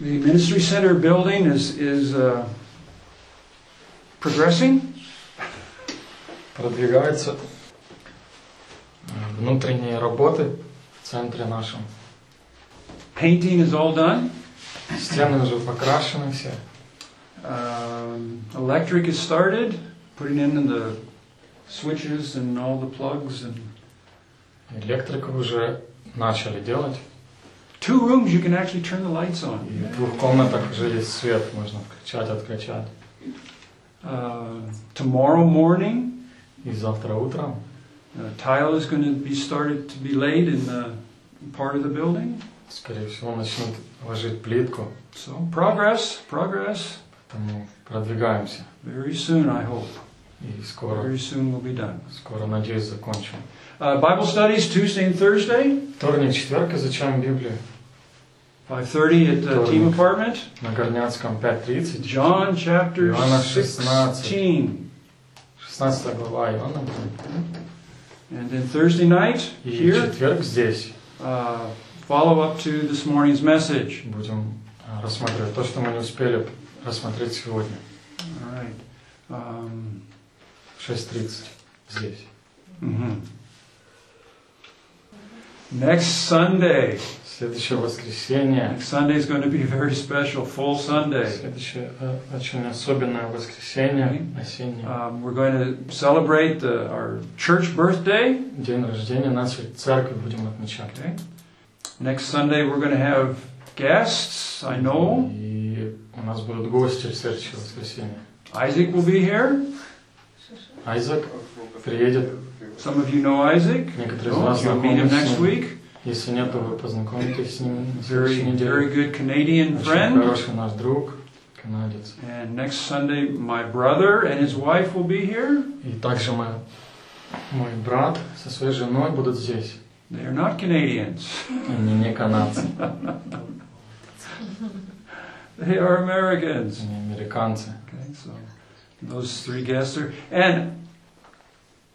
The ministry center building is, is uh, progressing. Продвигаются э, внутренние работы в центре нашем. Painting is all done. Стены уже покрашены все. Um, electric is started, putting in the switches and all the plugs. And Электрику уже начали делать. two rooms you can actually turn the lights on. И в двух комнатах уже есть свет, можно включать, отключать. Uh, tomorrow morning, И завтра утром uh, tile is going to be started to be laid in the part of the building. скорее всего, начнут ложить плитку, So progress, progress. поэтому продвигаемся. Very soon, I hope. И скоро, Very soon we'll be done. скоро, надеюсь, закончим. Uh, Bible studies Tuesday and Thursday, Вторник, четверг изучаем Библию 5:30 at the team apartment. на Горняцком 5.30. John chapter Иоанна 16. 16 глава Иоанна. And then Thursday night И here, четверг здесь uh, follow up to this morning's message. будем а, рассматривать то, что мы не успели рассмотреть сегодня. All right. Um, В 6.30 здесь. mhm. Next Sunday. Следующее воскресенье. Next Sunday is going to be very special, full Sunday. Следующее э, очень особенное воскресенье, осеннее. Um, we're going to celebrate the, our church birthday. День рождения нашей церкви будем отмечать. Okay. Next Sunday we're going to have guests. I know И у нас будут гости в следующее воскресенье. Isaac will be here. Айзек приедет. Some of you know Isaac. Некоторые из No, вас you'll meet him знакомы с next ним. week. Если нет, то вы познакомитесь с ним на Very, следующей very неделе. good Canadian Очень friend. хороший наш друг, канадец. And next Sunday, my brother and his wife will be here. И также мой, мой брат со своей женой будут здесь. They are not Canadians. Они не канадцы, They are Americans. они американцы. Okay, so those three guests are. And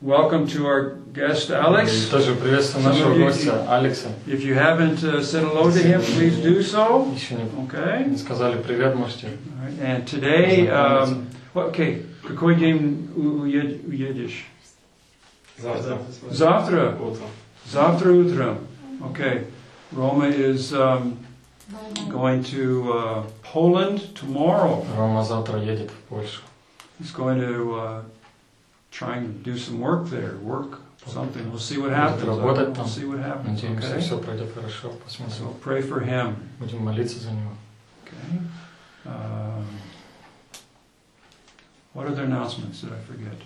welcome to our guest И Alex. тоже приветствую нашего гостя Алекса. If you haven't uh, said hello to him, please do so. Еще не, Okay. не сказали привет, можете. All right. And today, um, well, okay, какой день уед- уедешь? Завтра. Завтра. Утром. Завтра утром. Okay. Roma is um, going to uh, Poland tomorrow. Рома завтра едет в Польшу. He's going to uh, try and do some work there, work something. We'll see what happens. работать там. We'll see what happens. Надеемся, Okay. все пройдет хорошо. Посмотрим. So pray for him. Будем молиться за него. Okay. Um, what other announcements did I forget?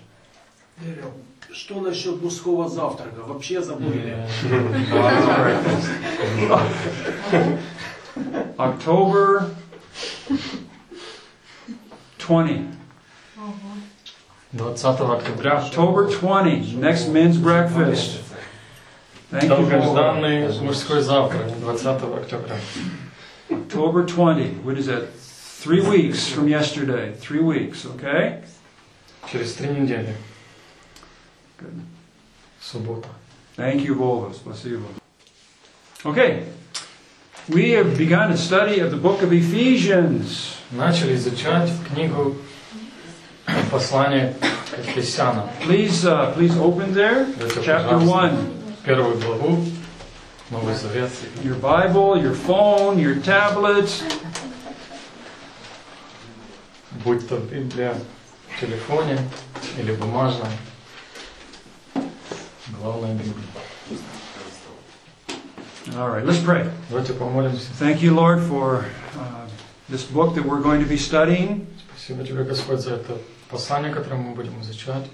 Дэрил, что насчет мужского завтрака? Вообще забыли? October 20. 20 октября October 20, next men's breakfast. Thank you, Lord. долгожданный мужской завтрак 20 октября. October 20. What is that? Three weeks from yesterday. Three weeks, okay? Через три недели. Good. Суббота. Thank you, Volva. Спасибо. Okay. We have begun a study of the book of Ephesians. Начали изучать книгу послания к Ефесянам. Please, uh, please open there. Давайте, Chapter пожалуйста, 1. Первую главу, Новый Завет. Your Bible, your phone, your tablet. Будь то Библия в телефоне или бумажная. Главная Библия. All right, let's pray. Давайте помолимся. Thank you, Lord, for uh, this book that we're going to be studying. Спасибо тебе, Господь, за это послание, которое мы будем изучать.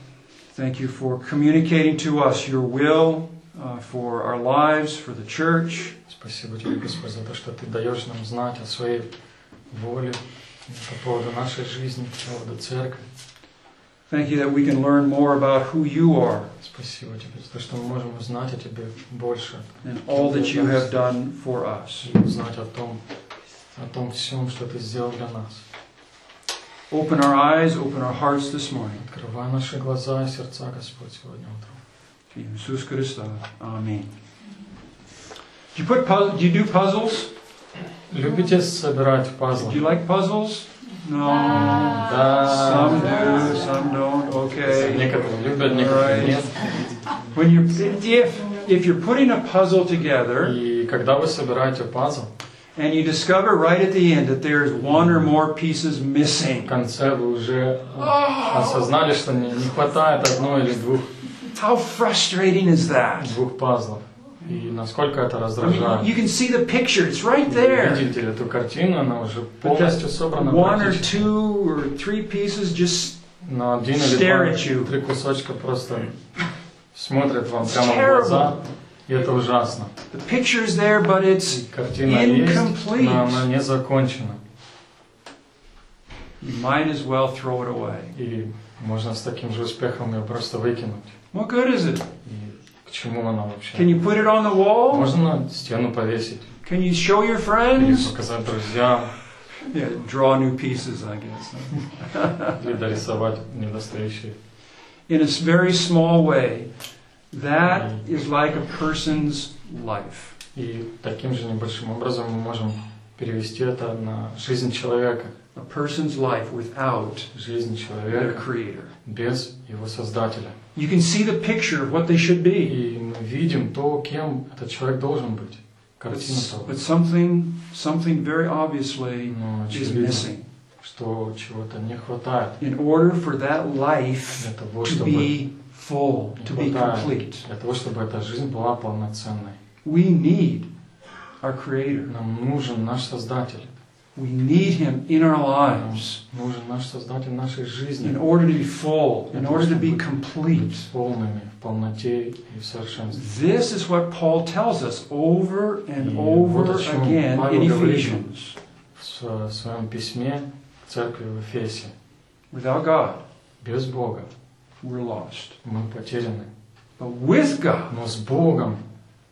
Thank you for communicating to us your will uh, for our lives, for the church. Спасибо тебе, Господь, за то, что ты даешь нам знать о своей воле по поводу нашей жизни, по поводу церкви. Thank you that we can learn more about who you are Спасибо тебе за то, что мы можем узнать о тебе больше and all that you have done for us. и узнать о том, о том всем, что ты сделал для нас. Open our eyes, open our hearts this morning. Открывай наши глаза и сердца, Господь, сегодня утром. In Jesus Christ, Amen. Do you put puzzle, do you do puzzles? Любите собирать пазлы? Do you like puzzles? No. Да. Some do, some don't. Okay. Некоторые любят, некоторые Right. нет. When you if if you're putting a puzzle together И когда вы собираете пазл, and you discover right at the end that there's one or more pieces в missing, конце вы уже осознали, что не, не хватает одной или двух, how frustrating is that? двух пазлов. И насколько это I mean, раздражает. you can see the picture; it's right there. Видите эту картину, она уже But полностью that собрана one or практически. two or three pieces just Но один или stare два, at you. три кусочка просто смотрят вам прямо в terrible. глаза, и это ужасно. the picture's there, but it's И картина есть, Incomplete. но она не закончена. you might as well throw it away. И можно с таким же успехом ее просто выкинуть. What good is it? И к чему она вообще? Can you put it on the wall? Можно на стену повесить Can you show your или friends? показать друзьям, Yeah, draw new pieces, I guess. или дорисовать недостающие. In a s- very small way, that is like a person's life. И таким же небольшим образом мы можем перевести это на жизнь человека. A person's life without Жизнь their человека creator. без его создателя. You can see the picture of what they should be. И мы видим то, кем этот человек должен быть. But, Картина s- того. but something, something very obviously Но is очевидно, missing. что чего-то не хватает In order for that life для того, to чтобы, be full, to be не хватает complete, для того, чтобы эта жизнь была полноценной. we need our creator. Нам нужен наш Создатель. We need him in our Нам lives нужен наш Создатель нашей жизни. in order to be full, in order to be complete. Быть полными в полноте и в совершенстве. This is what Paul tells us over and И over вот о чем again Павел in говорит Ephesians. В сво- своем письме церкви в Эфесе. Without God, Без Бога we're lost. мы потеряны. But with God, Но с Богом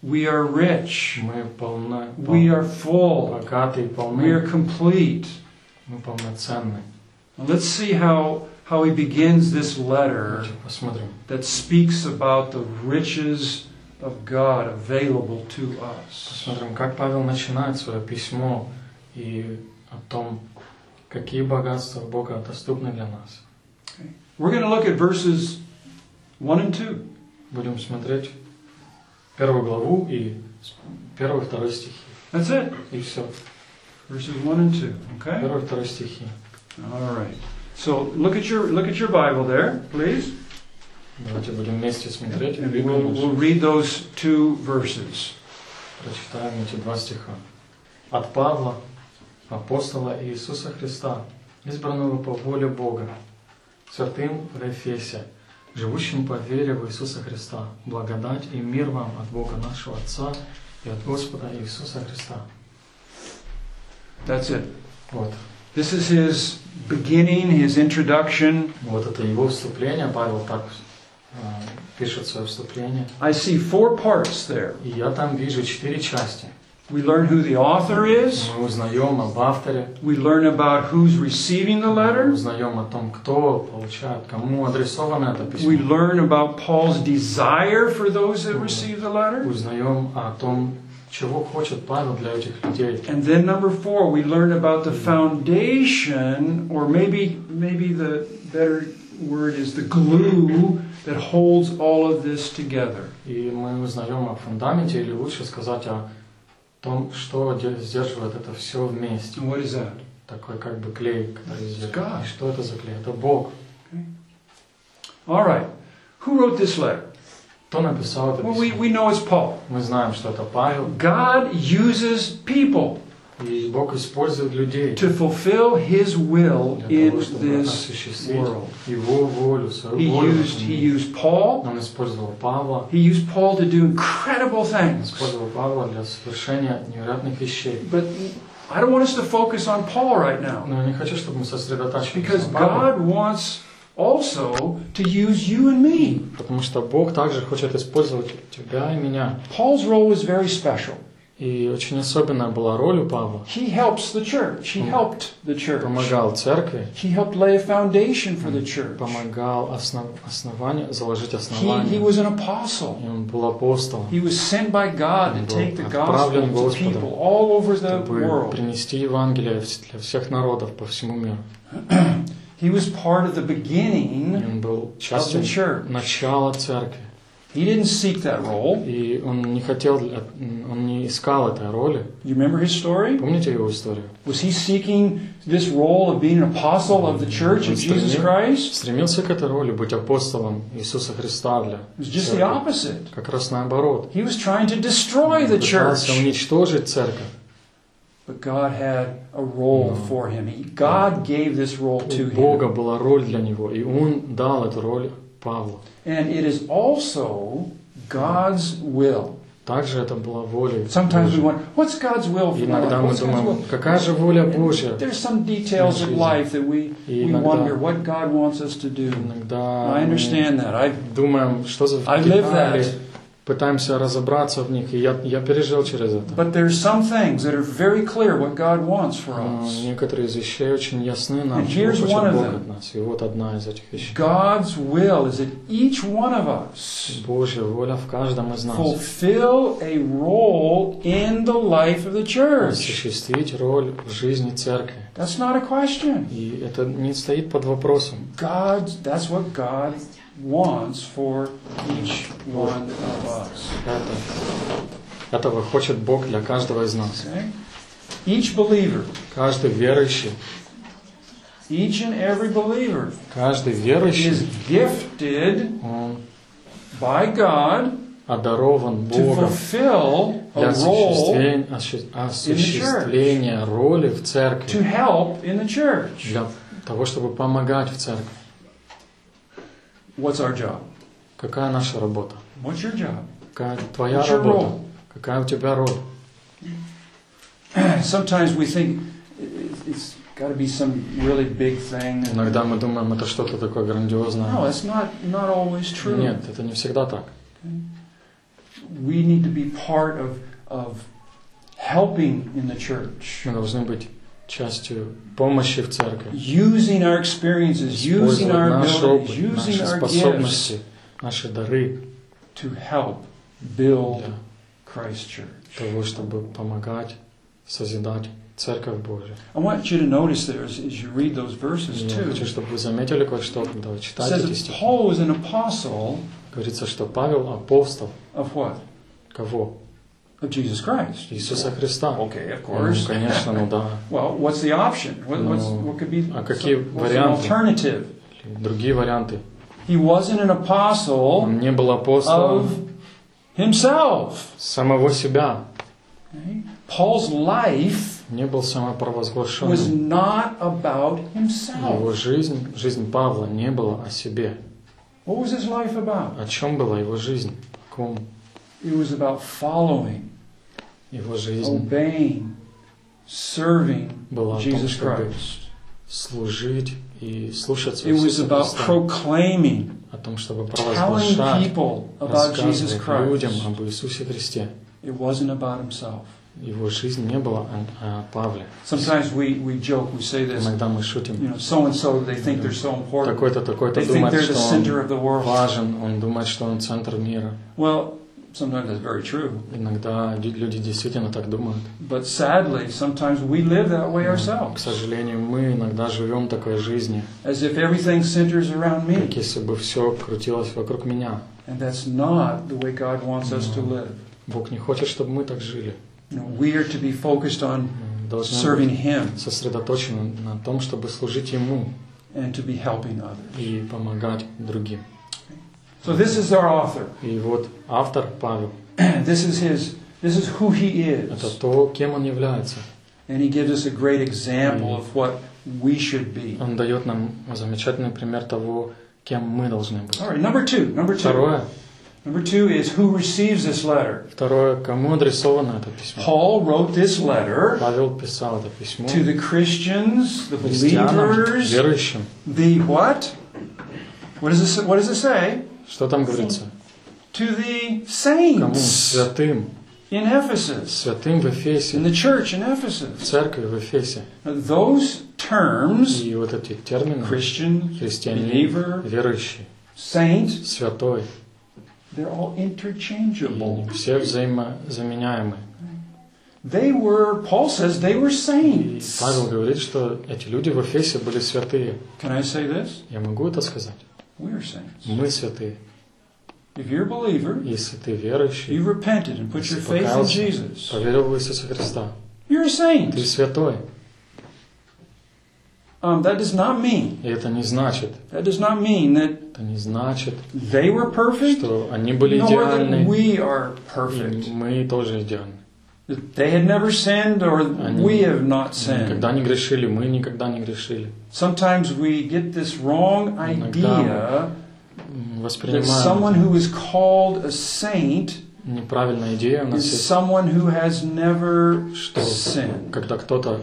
we are rich, мы полны, we are full, богаты и we are полны. complete. Мы полноценны. Now let's see how, how he begins this letter Давайте посмотрим. that speaks about the riches of God available to us. Посмотрим, как Павел начинает свое письмо и о том, какие богатства Бога доступны для нас. We're going to look at verses 1 and 2. Будем смотреть первую главу и с- первый, второй стихи. That's it. И все. Verses 1 and 2. Okay? Первый, второй стихи. All right. So look at your look at your Bible there, please. Давайте будем вместе смотреть. And Библию we'll, нашу. we'll read those two verses. Прочитаем эти два стиха. От Павла, апостола Иисуса Христа, избранного по воле Бога, святым в Ефесе, живущим по вере в Иисуса Христа, благодать и мир вам от Бога нашего Отца и от Господа Иисуса Христа. That's it. Вот. This is his beginning, his introduction. Вот это его вступление, Павел так э, пишет свое вступление. I see four parts there. И я там вижу четыре части. We learn who the author is. Мы узнаем об авторе, We learn about who's receiving the мы letter. узнаем о том, кто получает, кому адресовано это We письмо. learn about Paul's desire for those that receive the letter. Узнаем о том, чего хочет Павел для этих людей. And then number four, we learn about the foundation, or maybe maybe the better word is the glue that holds all of this together. И мы узнаем о фундаменте, или лучше сказать о Том, что де- сдерживает это все вместе. And what is that? Такой как бы клей, который сдерживает. Что это за клей? Это Бог. All right. Who wrote this letter? Кто написал это Well, we, we know it's Paul. Мы знаем, что это Павел. God uses people И Бог использует людей to fulfill His will для in того, чтобы this осуществить world. Его волю, свою He волю. в used, этом he мире. used Paul. Он использовал Павла, He used Paul to do incredible он things. использовал Павла для совершения невероятных вещей. But I don't want us to focus on Paul right now. Но я не хочу, чтобы мы сосредотачивались Because на Павле, God wants also to use you and me. потому что Бог также хочет использовать тебя и меня. Paul's role was very special. И очень особенная была роль у Павла. He helps the church. He helped the church. Помогал церкви, He helped lay a foundation for the church. помогал основ, основание, заложить He, he основание. was an apostle. И он был апостолом, He was sent by God to take the gospel to people all over the world. принести Евангелие для всех народов по всему миру. He was part of the beginning он был of the частью church. начала церкви. He didn't seek that role. И он не хотел, он не искал этой роли. You remember his story? Помните его историю? Was he seeking this role of being an apostle of the church of Jesus Christ? Стремился к этой роли, быть апостолом Иисуса Христа для It was just the opposite. Как раз наоборот. He was trying to destroy the church. уничтожить церковь. But God had a role for him. He, God gave this role to him. Бога была роль для него, и он дал эту роль Павлу. And it is also God's will. Также это была воля Sometimes we Божья. wonder, what's God's will for my Иногда life? мы What's God's думаем, will? какая же воля Божья? There's some details of жизни. life that we, И we иногда- wonder what God wants us to do. Иногда I мы understand that. I, думаем, что за I live детали, that. Пытаемся разобраться в них, и я, я пережил через это. but there's some things that are very clear what God wants for Но us. Некоторые из вещей очень ясны нам, here's хочет Бог от нас. И вот одна из этих вещей. God's will is that each one of us Божья воля в каждом из нас. fulfill a role in the life of the church. Осуществить роль в жизни церкви. That's not a question. И это не стоит под вопросом. God, that's what God wants for each one of us. Это, этого хочет Бог для каждого из нас. Okay? Each believer, Каждый верующий, each and every believer каждый is верующий, gifted он by God одарован to Богом fulfill для осуществления, осу- осуществления роли в to церкви, help in the church. для того, чтобы помогать в церкви. What's our job? Какая наша работа? What's your job? Какая твоя What's your работа? role? Какая у тебя роль? Sometimes we think it- it's got to be some really big thing. Иногда мы думаем, это что-то такое No, грандиозное. that's not, not always true. Нет, это не всегда так. We need to be part of, of helping in the church. Мы должны быть частью помощи в церкви. Using our experiences, using our наш опыт, using наши способности, наши дары to help build Christ Church. того, чтобы помогать, созидать Церковь Божию. I want you to notice there as, as you read those verses И Я too. хочу, чтобы вы заметили кое-что, когда вы читаете эти стихи. Paul was an apostle Говорится, что Павел апостол of what? кого? Of Jesus Christ. Иисуса Христа. Okay, of Ну, course. конечно, ну да. Well, what's the option? What, what's, Ну, what could be а какие an варианты? alternative? Другие варианты. He wasn't an apostle Он не был апостолом of himself. самого себя. Okay? Paul's life Не был was самопровозглашенным. not about himself. Его жизнь, жизнь Павла не была о себе. What was his life about? О чем была его жизнь? О ком It was about following, его жизнь obeying, serving была о том, Jesus чтобы Christ. служить и слушаться It was Иисуса about Христа. proclaiming, О том, чтобы telling провозглашать, people about Jesus рассказывать людям Christ. об Иисусе Христе. It wasn't about himself. Его жизнь не была о, о Павле. Sometimes we, we joke, we say this, Иногда мы you шутим. know, so and so, they think they're so important. Такой-то, такой-то They think думает, they're the что center он of the world. важен, он думает, что он центр мира. Well, sometimes that's very true. Иногда лю- люди действительно так думают. But sadly, sometimes we live that way К ourselves, сожалению, мы иногда живем такой жизнью, as if everything centers around me. как если бы все крутилось вокруг меня. And that's not the way God wants us to live. Бог не хочет, чтобы мы так жили. We are to be focused on serving Him сосредоточены на том, чтобы служить Ему and to be helping others. и помогать другим. So this is our author. И вот автор Павел, This is his. This is who he это is, то, кем он является. and he gives us a great example of what we should be. Он дает нам замечательный пример того, кем мы должны быть. All right, number two. Number two. Второе, Number two is who receives this letter. второе, кому адресовано это письмо? Paul wrote this letter Павел писал это письмо to the Christians, the христианам, believers, верующим. the what? What does it? What does it say? Что там говорится? To the saints Святым. in Ephesus, святым в in Эфесе, the church in в Ephesus. церкви в Эфесе. Those terms, И вот эти термины Christian, христианин, believer, верующий, saint, святой, they're all interchangeable. все взаимозаменяемы. They were, Paul says, they were saints. Павел говорит, что эти люди в Эфесе были святые. Can I say this? Я могу это сказать? We are saints. Мы святые. If you're a believer, Если ты верующий, you repented and put your faith in Jesus, поверил в Иисуса Христа, you're a ты saint. святой. Um, that does not mean, И это не значит, that does not mean that это не значит, they were perfect, что они были nor that идеальны, we are и perfect. мы тоже идеальны. They had never sinned or Они we have not sinned. Никогда не грешили, мы никогда не грешили. Sometimes we get this wrong idea that someone who is called a saint неправильная идея у нас есть, someone who has never что sinned. когда кто-то,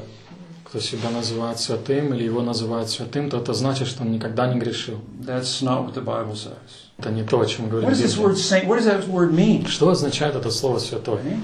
кто себя называет святым или его называют святым, то это значит, что он никогда не грешил. That's not what the Bible says. Это не то, о чем What говорит does this Библия. word saint? What does that word mean? Что означает это слово святой? Okay?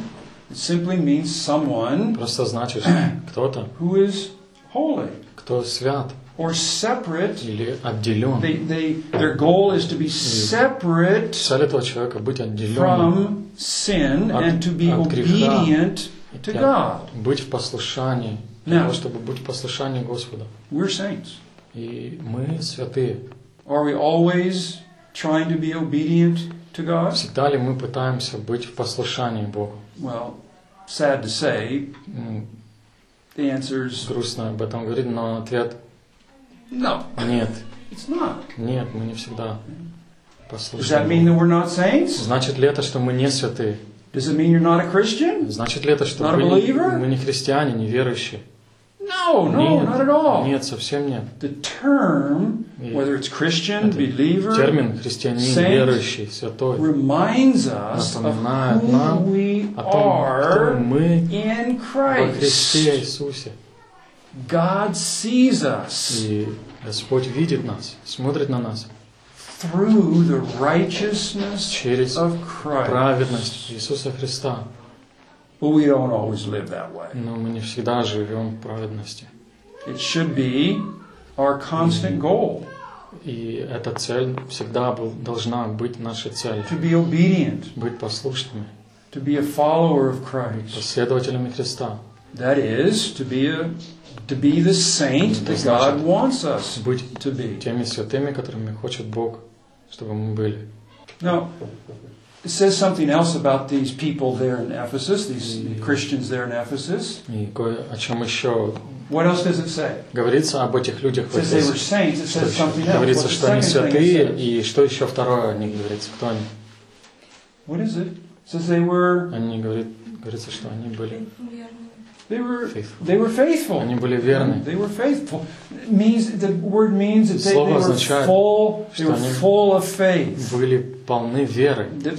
It simply means someone Просто значит, кто-то, who is holy кто свят or separate. или отделен. They, they, their goal is to be separate Цель этого человека быть отделенным, from sin От- and to be от греха. obedient to God. быть в послушании, для того, чтобы быть в послушании Господа. We're saints. И мы святые. Are we always trying to be obedient to God? Всегда ли мы пытаемся быть в послушании Богу? Well, sad to say, the answer is Грустно об этом говорить, но ответ no, нет. it's not. Нет, мы не всегда Does that послушны. mean that we're not saints? Значит ли это, что мы не святые? Does it mean you're not a Christian? Значит ли это, что Not мы не, мы не христиане, не верующие? No, no, нет, not at all. нет, совсем нет. The term, whether it's Christian, believer, термин христианин, saint верующий, святой reminds us of who we о том, кто мы in во Христе Christ. Иисусе. God sees us И Господь видит нас, смотрит на нас through the righteousness через of Christ. праведность Иисуса Христа. But we don't always live that way. Но мы не всегда живем в праведности. It should be our constant goal И эта цель всегда был, должна быть нашей целью. to be obedient, Быть послушными, to be a follower of Christ. последователями Христа. That is, to be a to be the saint that God wants us Быть to be. теми святыми, которыми хочет Бог, чтобы мы были. Now, it says something else about these people there in Ephesus, these Christians there in Ephesus. И кое о чем еще What else does it say? говорится об этих людях It в says they were Эфесе. saints. It Что says еще? something else. Говорится, What's что the они second thing it святые, says? и что еще второе о них говорится? Кто они? What is it? It says they were Они говорит, говорится, что они были they were faithful. they were faithful. Они были верны. They were faithful. It means the word means that they, they Слово were означает, full. They что were они full of faith. Были полны веры. That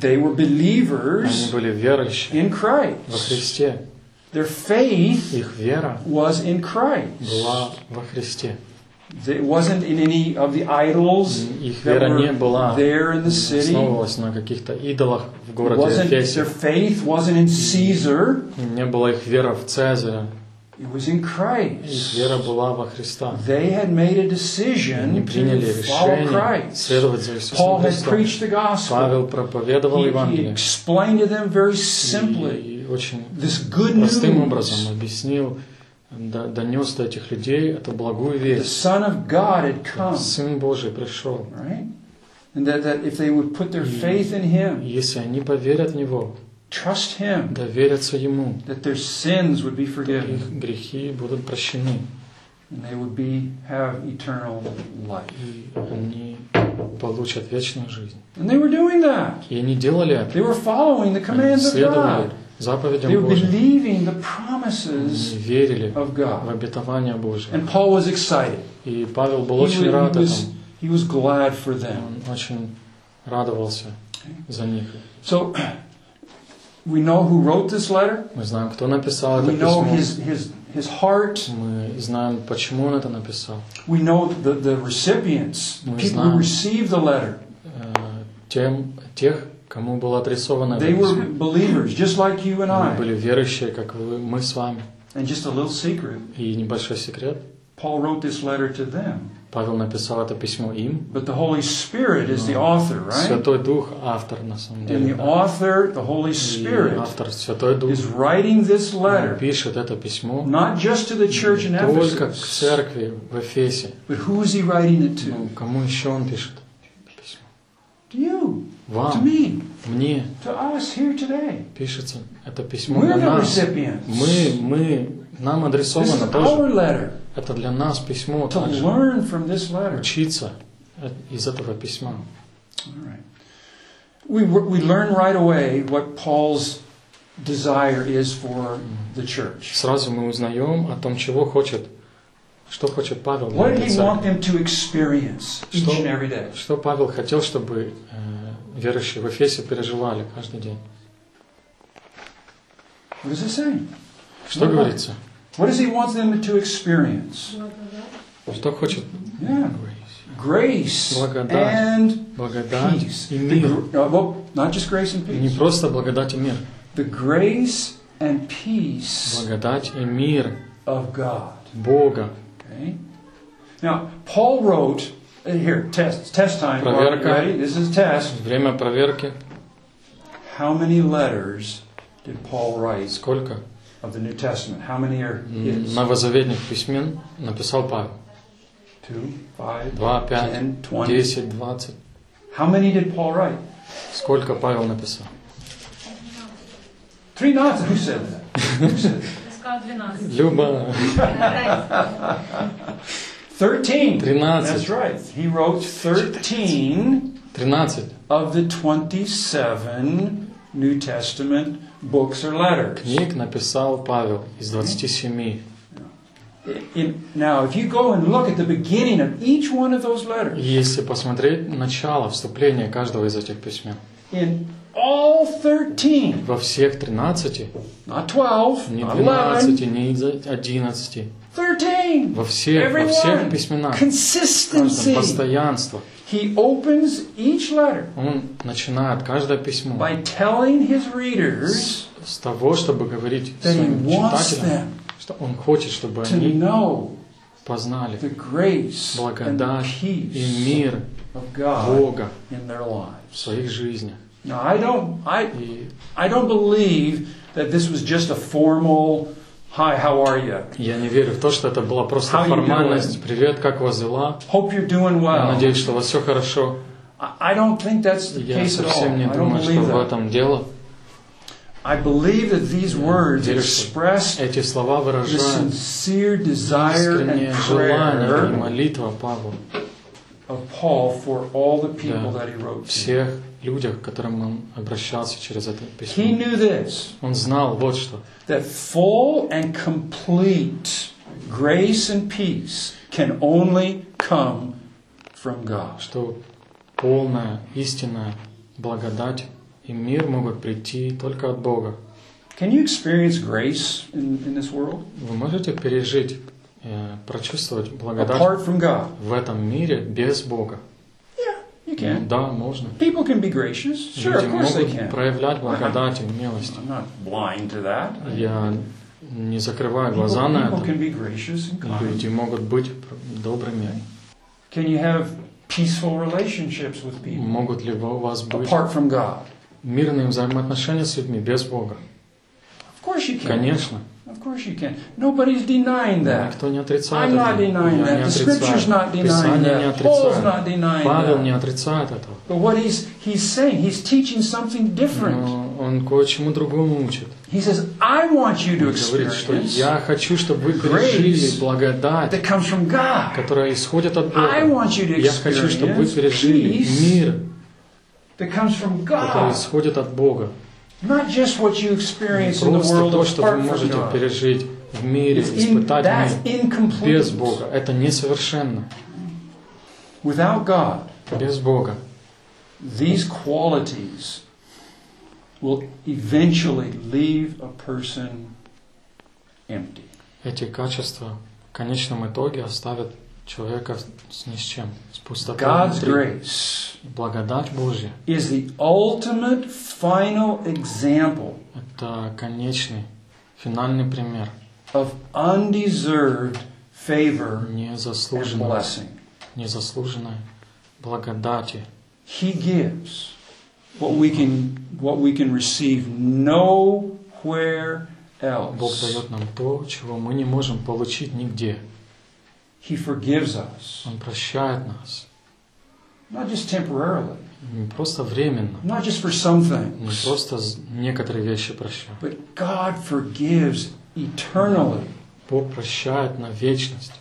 They were Они believers были верующие in во Christ. Христе. Their faith Их вера was in Christ. была во Христе. It wasn't in any of the idols Их that вера не were была there in the city. It основывалась на каких-то идолах в городе wasn't, their Эфесе. faith wasn't in Caesar. Не была их вера в Цезаря. It was in Их Christ. вера была во Христа. They had made a Они decision приняли to follow решение Christ. следовать за Paul Иисусом had Христом. preached the gospel. Павел проповедовал He, he Евангелие. explained to them very simply И очень this good простым news. образом объяснил, до- донес до этих людей эту благую The весть. Son of God had come, Сын Божий пришел. right? And that, that if they would put their faith in Him, И Если они поверят в Него, trust Him, доверятся Ему, that their sins would be forgiven их грехи будут прощены. and they would be have eternal life. И они получат вечную жизнь. And they were doing that. И они делали это. They were following the commands of God. заповедям They were Божьим. believing the Они promises верили of в God. обетование Божье. And Paul was excited. И Павел был He, очень wa- рад he was, этому. he was glad for them. Он очень радовался за них. So we know who wrote this letter. Мы знаем, кто написал это We know письмо. his, his, his heart. Мы знаем, почему он это написал. We know the, the recipients, the Мы people who знаем. received the letter. Э, Тем, тех, кому было адресовано это They were believers, just like you and I. были верующие, как вы, мы с вами. And just a little secret И небольшой секрет. Paul wrote this letter to them. Павел написал это письмо им. But the Holy Spirit is the author, right? Святой Дух автор на самом And деле. the да. author, the Holy Spirit, автор Святой Дух is writing this letter пишет это письмо not just to the church in не только к Ephesus, церкви в Эфесе. but who is he writing it Ну, to? кому еще он пишет письмо? To you, to Вам, мне пишется это письмо the нас. Мы, мы, нам адресовано тоже. Это для нас письмо также. Учиться э, из этого письма. We, we learn right away what Paul's desire is for the church. Сразу мы узнаем о том, чего хочет, что хочет Павел для What he want церкви. them to experience each Что- and every day? Что Павел хотел, чтобы э, верующие в Эфесе переживали каждый день. Что говорится? What does he want them to experience? Что хочет Yeah. Grace Благодать. and благодать peace. и The мир. no, well, not just grace and Не peace. просто благодать и мир. The grace and peace Благодать и мир of God. Бога. Okay. Now, Paul wrote. uh, Here, test test time. Mark, Проверка. Ready? This is test. Время проверки. How many letters did Paul write Сколько? of the New Testament? How many are М, his? Новозаветных письмен написал Павел. Two, five, Два, пять, ten, twenty. десять, двадцать. How many did Paul write? Сколько Павел написал? Three knots. Who said that? Who said that? Я сказала 12. Люба. Thirteen. Тринадцать. That's right. He wrote thirteen Тринадцать. of the twenty-seven New Testament books or letters. Книг написал Павел из 27. In, now, if you go and look at the beginning of each one of those И letters, Если посмотреть начало, вступление каждого из этих письмен, in all thirteen, во всех 13, not twelve, не not 12, eleven, не 11, thirteen, во всех, во всех письменах, каждом постоянство, He opens each letter он начинает каждое письмо by telling his readers с, с того, чтобы говорить своим читателям, что он хочет, чтобы они познали благодать и мир Бога в своих жизнях. Now, I don't, I, I don't believe that this was just a formal, hi, how are you? я не верю в то, что это была просто How формальность. Привет, как вас дела? Hope you're doing Я well. надеюсь, что у вас все хорошо. I don't think that's the Я case at all. совсем не думаю, что believe в that. этом дело. I believe that these words express Эти слова the выражают sincere desire and желание и prayer молитва Павла всех людях, к которым он обращался через это He письмо. knew this, Он знал вот что, that full and complete grace and peace can only come from God. что полная, истинная благодать и мир могут прийти только от Бога. Can you experience grace in, in this world? Вы можете пережить, прочувствовать благодать в этом мире без Бога? You can. Да, можно. People can be gracious. Sure, Люди of course they могут can. проявлять благодать и милость. I'm not blind to that. Я не закрываю People, глаза на people это. can be gracious and kind. Люди могут быть добрыми. Can you have peaceful relationships with people Могут ли у вас быть apart from God? мирные взаимоотношения с людьми без Бога? Of course you can. Конечно. Of course you can. Nobody's denying that. Никто не отрицает I'm not denying that. The scripture's not denying that. Paul's not denying Павел не that. отрицает этого. But what he's he's saying, he's teaching something different. Но он кое-чему другому учит. He says, I want you to Он говорит, что experience я хочу, чтобы вы пережили благодать, that comes from God. которая исходит от I Бога. want you to Я хочу, чтобы вы experience пережили мир, that comes from который God. исходит от Бога. Not just what you Не experience in the просто world то, что вы apart from можете God. пережить в мире, It's in, испытать that's мир incomplete. без Бога. Это несовершенно. Without God, Без Бога. these qualities will eventually leave a person empty. Эти качества в конечном итоге оставят человека с ни с чем, с пустотой God's grace Благодать Божья is the ultimate final example – это конечный, финальный пример of undeserved favor and незаслуженной, blessing. незаслуженной благодати. He gives what we can what we can receive nowhere Бог else. дает нам то, чего мы не можем получить нигде. He forgives us, Он прощает нас. not just temporarily, Не просто временно, not just for some не things, просто з- некоторые вещи прощает. but God forgives eternally Бог прощает на вечность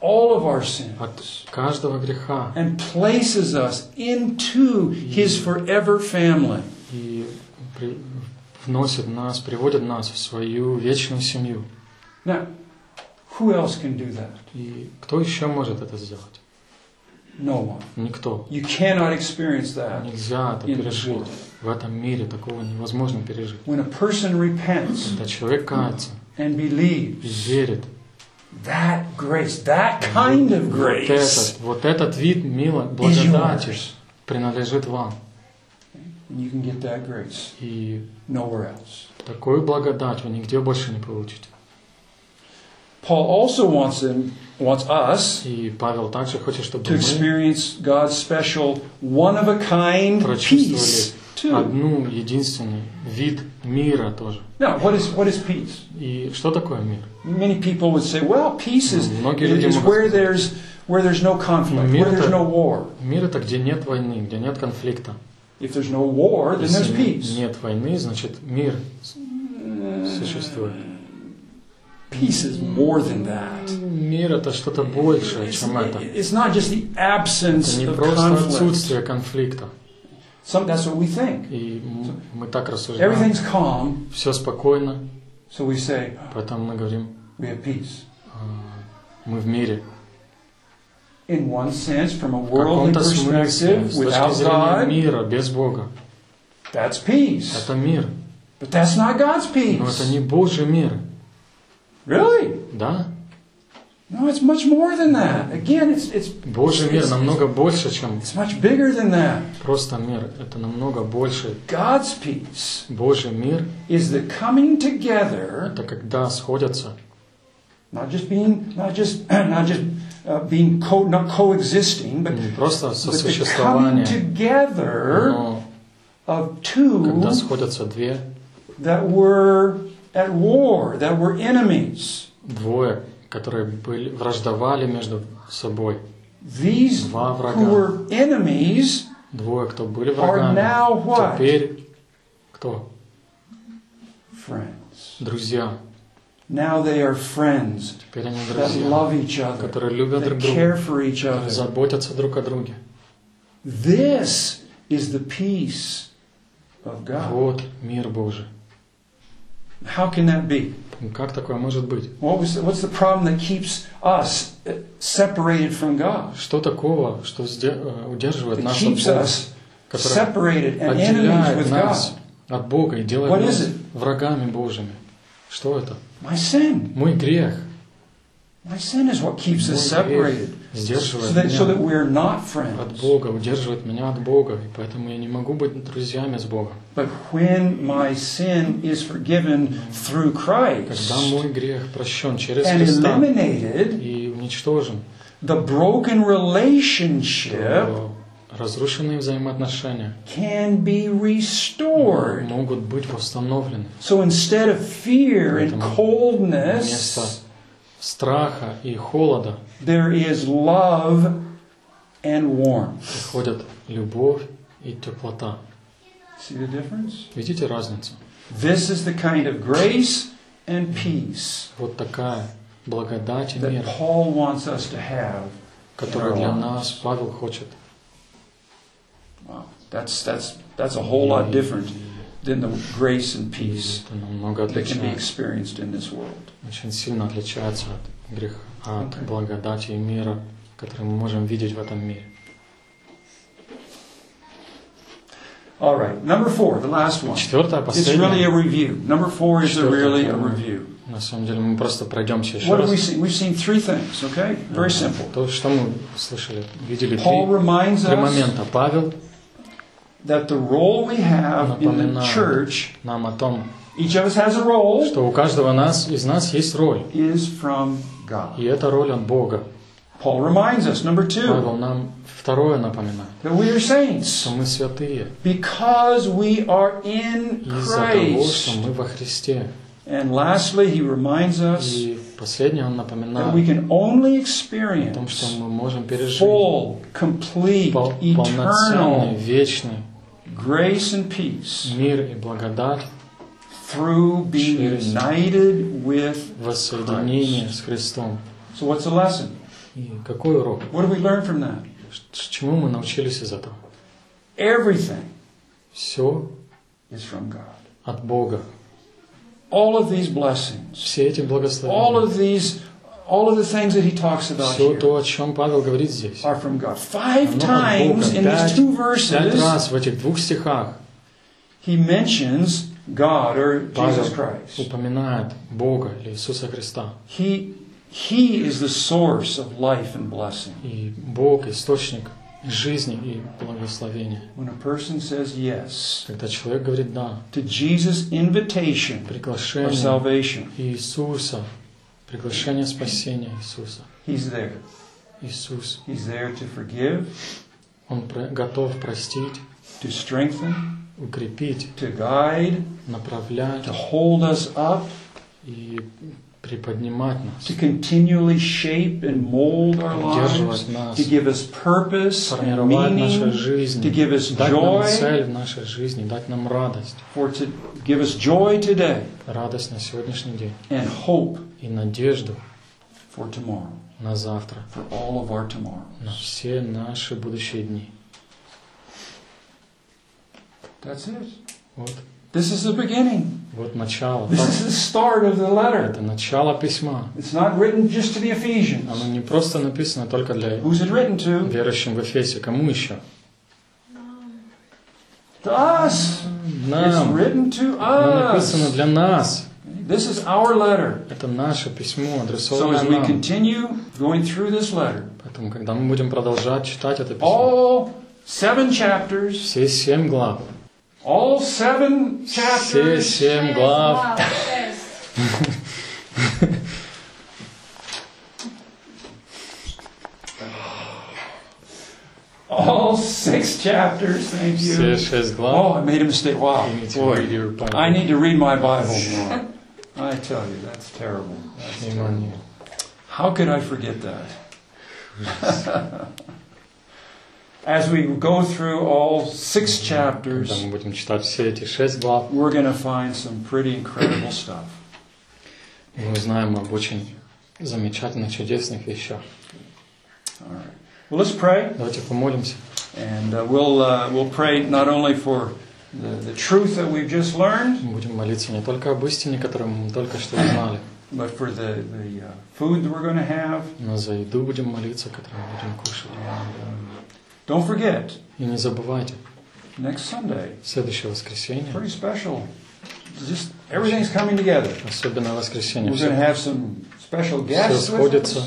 all of our от sins каждого греха and places us into His forever family. и при- вносит нас, приводит нас в свою вечную семью. Now, who else can do that? И кто еще может это сделать? No one. Никто. You cannot experience that Нельзя это пережить. В этом мире такого невозможно пережить. When a person repents Когда человек кается and и believes, верит, that grace, that kind of вот grace этот, вот этот вид мило, is благодати принадлежит вам. You can get that grace И nowhere else. такую благодать вы нигде больше не получите. Paul also wants them, wants us И Павел также хочет, чтобы to мы experience God's special one-of-a-kind peace прочувствовали too. одну единственный вид мира тоже. Now, what is what is peace? И что такое мир? Many people would say, well, peace is, Многие люди is могут where сказать. there's where there's no conflict, Мир where there's это- no war. Мир это где нет войны, где нет конфликта. If there's no war, then there's Если peace. нет войны, значит мир существует. Peace is more than that. Мир это что-то большее, It's, чем это. it's not just the absence Это не of просто отсутствие конфликта. Some, that's what we think. И мы так рассуждаем. Everything's calm, Все спокойно, so we say поэтому мы говорим, we have peace. а, мы в мире. In one sense, from a worldly perspective, without God, мира, без Бога. that's peace. Это мир. But that's not God's Но это peace. не Божий мир. Really? Да? No, it's much more than that. Again, it's it's Божий мир намного больше, чем it's much bigger than that. просто мир. Это намного больше. God's peace Божий мир is the coming together, это когда сходятся not just being, not just, not just uh, being co, not coexisting, but, не просто but the coming сосуществование, together но of two когда сходятся две, that were at war, that were enemies. двое, которые были, враждовали между собой. These Два врага. who were enemies Двое, кто были are врагами. now what? Теперь кто? Friends. Друзья. Now they are friends Теперь они that друзья, love each other, которые любят друг care друга, for each other. заботятся друг о друге. This is the peace of God. Вот мир Божий. How can that be? Ну, Как такое может быть? What was what's the problem that keeps us uh, separated from God? Что такого, что э, удерживает нас от Бога, которое separated and enemies отделяет with нас God. от Бога и делает What нас врагами Божьими? Что это? My sin. Мой грех My sin is what keeps us Мой So сдерживает that, so that меня we're not от friends. Бога, удерживает меня от Бога, и поэтому я не могу быть друзьями с Богом. But when my sin is forgiven through Когда Christ мой грех прощен через and Христа eliminated, и уничтожен, the broken relationship разрушенные взаимоотношения can be restored. могут быть восстановлены. So instead of fear and coldness, страха и холода there is love and warmth. приходят любовь и теплота. See the difference? Видите разницу? This is the kind of grace and peace Вот такая благодать и that мир, Paul wants us to have. которую для нас Павел хочет. Wow, that's that's that's a whole lot different Than the grace and peace that can be experienced in this world. очень сильно отличается от греха, от благодати и мира, который мы можем видеть в этом мире. All right, number four, the last one. Четвертое, It's really последнее. a review. Number four is really a review. На самом деле мы просто пройдемся еще What have we раз. seen? We've seen three things, okay? Very simple. То, что мы слышали, видели Paul три, reminds три us момента. Павел that the role we have in the Напоминаю. church, нам о том, each of us has a role, что у каждого нас, из нас есть роль. is from God. И эта роль от Бога. Paul reminds us, number two, Павел нам второе напоминает, that we are saints что мы святые because we are in из-за того, что Christ. мы во Христе. And lastly, he reminds us И последнее он that we напоминает can only о том, что experience мы можем пережить full, complete, пол- полноценный, eternal вечный grace and peace мир и благодать through being Через- united with воссоединение с Христом. So what's the lesson? И какой урок? What do we learn from that? Ш- Чему мы научились из этого? Everything Все is from God. от Бога. All of these blessings, Все эти all благословения, of these, all of the things that he talks about все here то, о чем Павел говорит здесь. are from God. Five Оно от times Бога. in these Пять, two пять verses, раз в этих двух стихах he mentions God or Павел Jesus Christ. упоминает Бога или Иисуса Христа. He, he is the source of life and blessing. И Бог – источник жизни и благословения. When a person says yes Когда человек говорит «да», to Jesus' invitation of приглашение salvation, Иисуса, приглашение спасения Иисуса. he's there. Иисус, He's there to forgive, Он про- готов простить, to strengthen, укрепить, to guide, направлять to hold us up, и приподнимать нас, to continually shape and mold our lives, удерживать нас, to give us purpose and формировать нашу meaning, жизнь, to give us дать нам joy, цель в нашей жизни, дать нам радость, for to give us joy today радость на сегодняшний день and hope и надежду for tomorrow, на завтра, for all of our tomorrows. на все наши будущие дни. That's it. Вот, This is the beginning. вот начало. This is the start of the letter. это начало письма. It's not written just to the Ephesians. Оно не просто написано только для Who's it written to? верующим в Эфесе. Кому еще? To us. It's Нам. written to Оно написано us. для нас. This is our letter. Это наше письмо, So адресованное as we нам. continue going through this letter, Поэтому, когда мы будем продолжать читать это письмо, all seven chapters, все семь глав, all seven все chapters, семь глав, all six chapters, thank все you. шесть глав, Oh, I made a mistake. Wow. Имейте Boy, your Bible. I need to read my Bible more. I tell you, that's terrible. That's terrible. Внимание. How could I forget that? As we go through all six Когда chapters, мы будем читать все эти шесть глав, we're going to find some pretty incredible stuff. мы узнаем об очень замечательных, чудесных вещах. All right. Well, let's pray, Давайте помолимся. and uh, we'll uh, we'll pray not only for the, truth that we've just learned, будем молиться не только об истине, которую мы только что узнали, but for the the uh, food that we're going to have. но за еду будем молиться, которую мы будем кушать. And um, don't forget, И не забывайте, next Sunday, следующее воскресенье, pretty special. Just everything's coming together. особенно воскресенье, We're going to все, have some special все guests with сходится.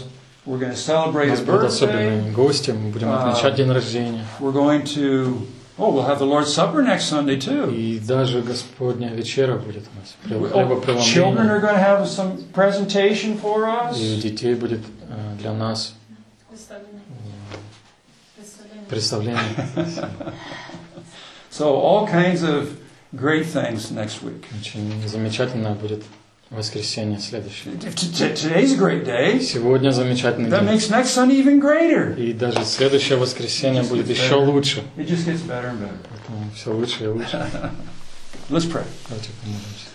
We're going to celebrate будут birthday. особенные гости, мы будем А. отмечать день рождения. We're going to, oh, we'll have the Lord's Supper next Sunday too. И даже Господня вечера будет у нас, Oh, хлебопреломление. children are going to have some presentation for us. И у детей будет э, для нас представление. So all kinds of great things next week. Очень замечательное будет воскресенье следующее. T- t- Today's a great day. Сегодня замечательный That день. makes next Sunday even greater. И даже следующее воскресенье будет еще лучше. It just gets better and better. Поэтому все лучше и лучше. Let's pray. Давайте помолимся.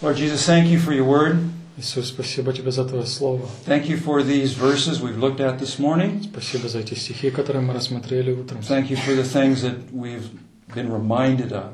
Lord Jesus, thank you for your word. Иисус, спасибо Тебе за Твое Слово. Thank you for these verses we've looked at this morning. Спасибо за эти стихи, которые мы рассмотрели утром. Thank you for the things that we've been reminded of.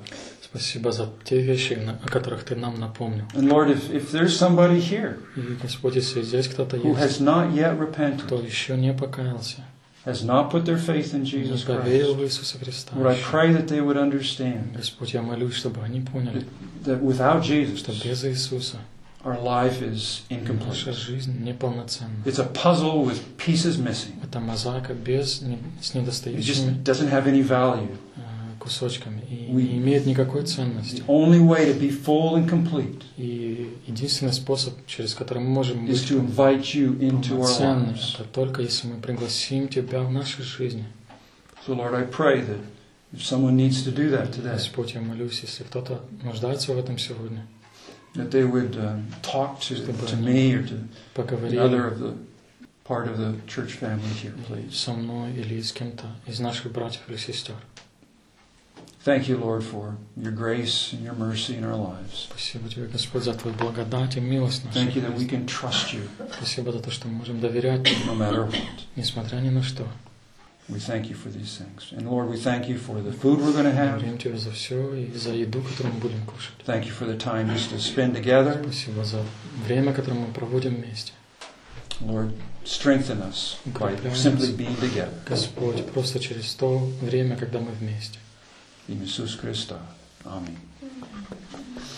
Спасибо за те вещи, на- о которых Ты нам напомнил. And Lord, if, if there's somebody here И, Господь, если здесь кто-то who есть, has not yet repented, кто еще не покаялся, has not put their faith in не Jesus поверил Christ, в Иисуса Христа, Lord, I pray that they would understand Господь, я молюсь, чтобы они поняли, that without Jesus, что без Иисуса our life is Наша incomplete. жизнь неполноценна. It's a puzzle with pieces missing. Это мозаика без, не- с It недостающими just doesn't have any value. э, Кусочками и We- не имеет никакой The ценности. only way to be full and complete И единственный способ, через который мы можем is быть to invite you into our полноценны, lives. это только если мы пригласим Тебя в нашей жизни. So, Lord, I pray that if someone needs to do that today, Господь, я молюсь, если кто-то нуждается в этом сегодня, that they would uh, talk to, to me or to another of the part of the church family here, please. со мной или с кем-то из наших братьев или сестер. Thank you, Lord, for your grace and your mercy in our lives. Спасибо Тебе, Господь, за Твою благодать и милость нашу. Thank you that we can trust you Спасибо за то, что мы можем доверять Тебе, no matter what. несмотря ни на что. We thank you for these things. And Lord, we thank you for the food we're going to have. Благодарим Тебя за все и за еду, которую мы будем кушать. Thank you for the time just to spend together. Спасибо за время, которое мы проводим вместе. Lord, strengthen us by simply being together. Господь, просто через то время, когда мы вместе. Iisus Hristos. Amin.